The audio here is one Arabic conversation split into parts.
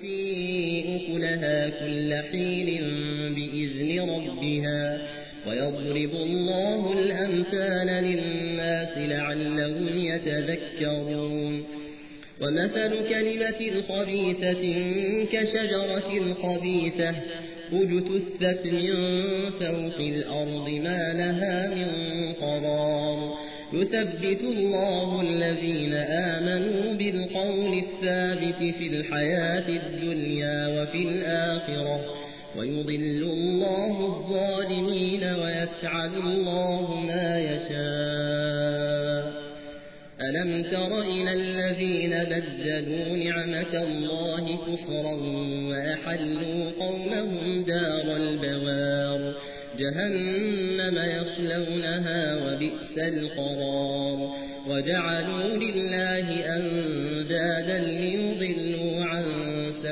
في أكلها كل حين بإذن ربها ويضرب الله الأمثال للناس لعلهم يتذكرون. ومثل كلمة خبيثة كشجرة خبيثة اجتثت من فوق الأرض ما لها من قرار. يثبت الله الذين بالقول الثابت في الحياة الدنيا وفي الآخرة. ويضل الله الظالمين ويفعل الله ما يشاء. ألم تر إلى الذين بدلوا نعمة الله كفرا وأحلوا قومهم دار البوار. جهنم يصلونها وبئس القرار. وجعلوا لله أندادا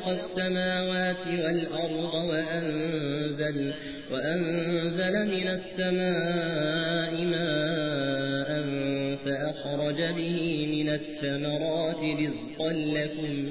خلق السماوات والأرض وأنزل, وأنزل من السماء ماء فأخرج به من الثمرات رزقا لكم